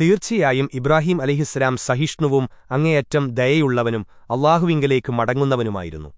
തീർച്ചയായും ഇബ്രാഹിം അലിഹിസ്സലാം സഹിഷ്ണുവും അങ്ങേയറ്റം ദയയുള്ളവനും അള്ളാഹുവിങ്കലേക്ക് മടങ്ങുന്നവനുമായിരുന്നു.